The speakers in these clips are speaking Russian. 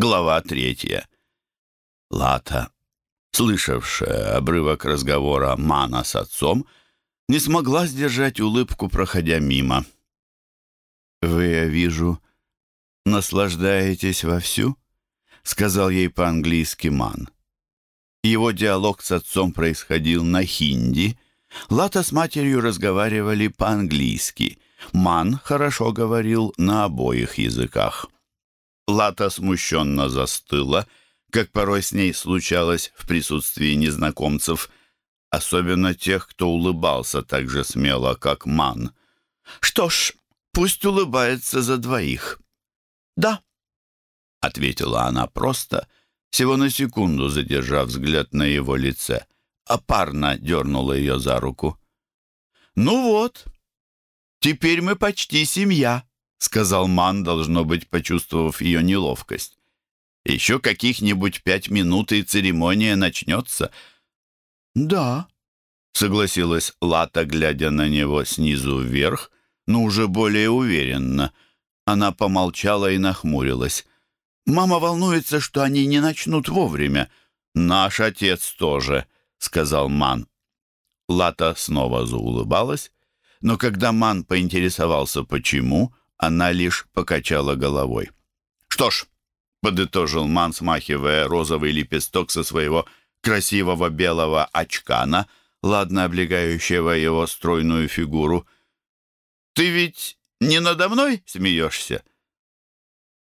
Глава третья. Лата, слышавшая обрывок разговора Мана с отцом, не смогла сдержать улыбку, проходя мимо. «Вы, я вижу, наслаждаетесь вовсю?» — сказал ей по-английски Ман. Его диалог с отцом происходил на хинди. Лата с матерью разговаривали по-английски. Ман хорошо говорил на обоих языках. Лата смущенно застыла, как порой с ней случалось в присутствии незнакомцев, особенно тех, кто улыбался так же смело, как Ман. «Что ж, пусть улыбается за двоих». «Да», — ответила она просто, всего на секунду задержав взгляд на его лице, а парно дернула ее за руку. «Ну вот, теперь мы почти семья», — сказал Ман, должно быть, почувствовав ее неловкость. «Еще каких-нибудь пять минут, и церемония начнется». «Да», — согласилась Лата, глядя на него снизу вверх, но уже более уверенно. Она помолчала и нахмурилась. «Мама волнуется, что они не начнут вовремя». «Наш отец тоже», — сказал Ман. Лата снова заулыбалась, но когда Ман поинтересовался, почему, она лишь покачала головой. «Что ж», — подытожил Ман, смахивая розовый лепесток со своего красивого белого очкана, ладно облегающего его стройную фигуру. «Ты ведь не надо мной смеешься?»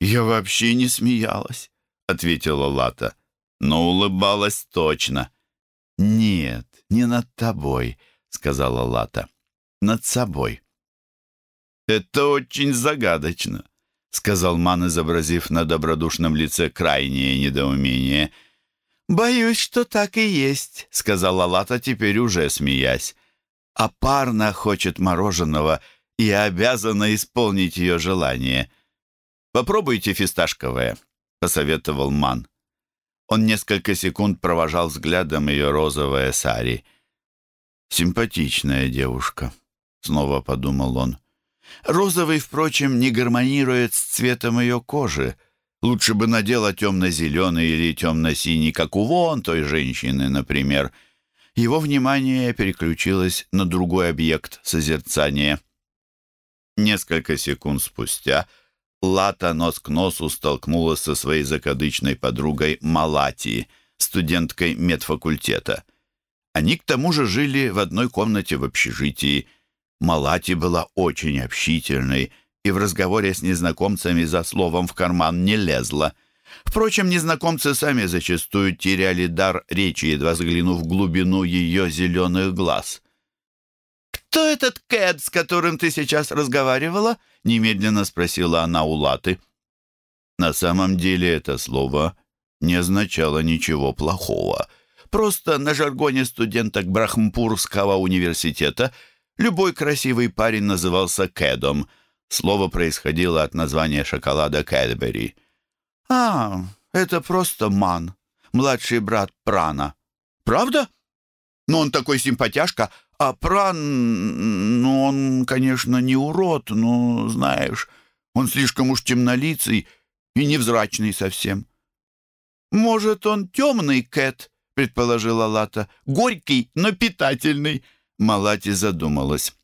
«Я вообще не смеялась», — ответила Лата, но улыбалась точно. «Нет, не над тобой», — сказала Лата, — «над собой». «Это очень загадочно», — сказал Ман, изобразив на добродушном лице крайнее недоумение. «Боюсь, что так и есть», — сказала Лата, теперь уже смеясь. «А парна хочет мороженого и обязана исполнить ее желание». «Попробуйте фисташковое», — посоветовал Ман. Он несколько секунд провожал взглядом ее розовое сари. «Симпатичная девушка», — снова подумал он. Розовый, впрочем, не гармонирует с цветом ее кожи. Лучше бы надела темно-зеленый или темно-синий, как у вон той женщины, например. Его внимание переключилось на другой объект созерцания. Несколько секунд спустя Лата нос к носу столкнулась со своей закадычной подругой Малати, студенткой медфакультета. Они к тому же жили в одной комнате в общежитии – Малати была очень общительной и в разговоре с незнакомцами за словом в карман не лезла. Впрочем, незнакомцы сами зачастую теряли дар речи, едва взглянув в глубину ее зеленых глаз. «Кто этот Кэд, с которым ты сейчас разговаривала?» — немедленно спросила она у Латы. На самом деле это слово не означало ничего плохого. Просто на жаргоне студенток Брахмпурского университета — Любой красивый парень назывался Кэдом. Слово происходило от названия шоколада Кэдбери. «А, это просто Ман, младший брат Прана». «Правда? Но он такой симпатяшка, а Пран, ну, он, конечно, не урод, но, знаешь, он слишком уж темнолицый и невзрачный совсем». «Может, он темный, Кэт?» — предположила Лата. «Горький, но питательный». Малати задумалась.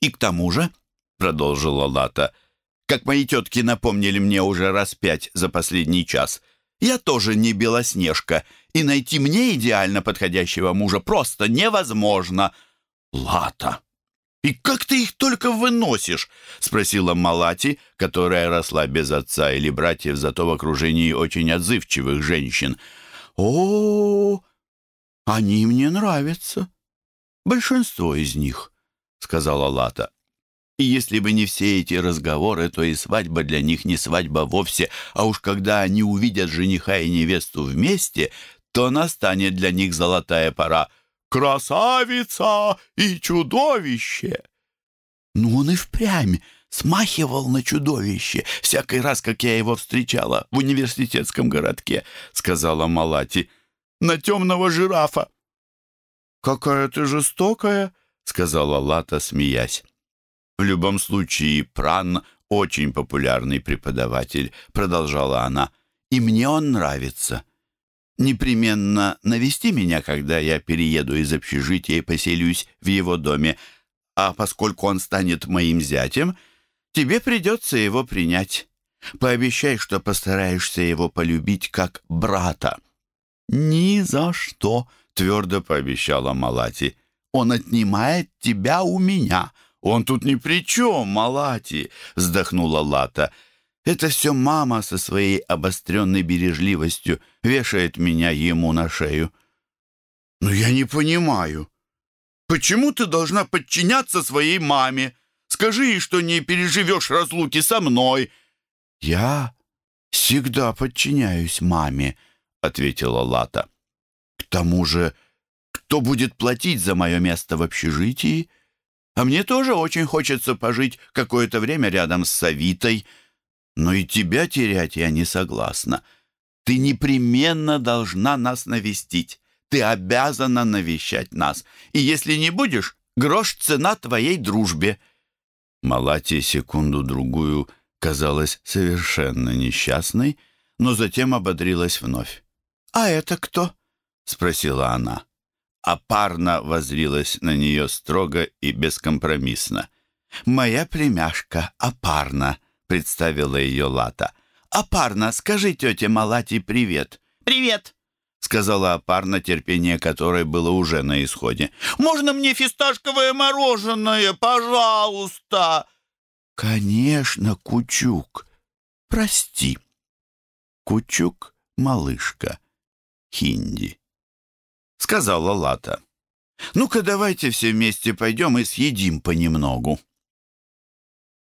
«И к тому же», — продолжила Лата, «как мои тетки напомнили мне уже раз пять за последний час, я тоже не Белоснежка, и найти мне идеально подходящего мужа просто невозможно». «Лата, и как ты их только выносишь?» — спросила Малати, которая росла без отца или братьев, зато в окружении очень отзывчивых женщин. «О, они мне нравятся», Большинство из них», — сказала Лата. «И если бы не все эти разговоры, то и свадьба для них не свадьба вовсе, а уж когда они увидят жениха и невесту вместе, то настанет для них золотая пора. Красавица и чудовище!» «Ну он и впрямь смахивал на чудовище всякий раз, как я его встречала в университетском городке», — сказала Малати. «На темного жирафа». «Какая ты жестокая!» — сказала Лата, смеясь. «В любом случае, Пран — очень популярный преподаватель», — продолжала она. и мне он нравится. Непременно навести меня, когда я перееду из общежития и поселюсь в его доме, а поскольку он станет моим зятем, тебе придется его принять. Пообещай, что постараешься его полюбить как брата». «Ни за что», — твердо пообещала Малати. «Он отнимает тебя у меня». «Он тут ни при чем, Малати», — вздохнула Лата. «Это все мама со своей обостренной бережливостью вешает меня ему на шею». «Но я не понимаю. Почему ты должна подчиняться своей маме? Скажи ей, что не переживешь разлуки со мной». «Я всегда подчиняюсь маме», — ответила Лата. «К тому же, кто будет платить за мое место в общежитии? А мне тоже очень хочется пожить какое-то время рядом с Савитой. Но и тебя терять я не согласна. Ты непременно должна нас навестить. Ты обязана навещать нас. И если не будешь, грош цена твоей дружбе». Малати секунду-другую казалась совершенно несчастной, но затем ободрилась вновь. «А это кто?» — спросила она. А парно возрилась на нее строго и бескомпромиссно. «Моя племяшка Апарна», — представила ее Лата. «Апарна, скажи тете Малати привет». «Привет», — сказала Апарна, терпение которой было уже на исходе. «Можно мне фисташковое мороженое, пожалуйста?» «Конечно, Кучук. Прости». Кучук — малышка. Хинди. Сказала Лата. «Ну-ка, давайте все вместе пойдем и съедим понемногу».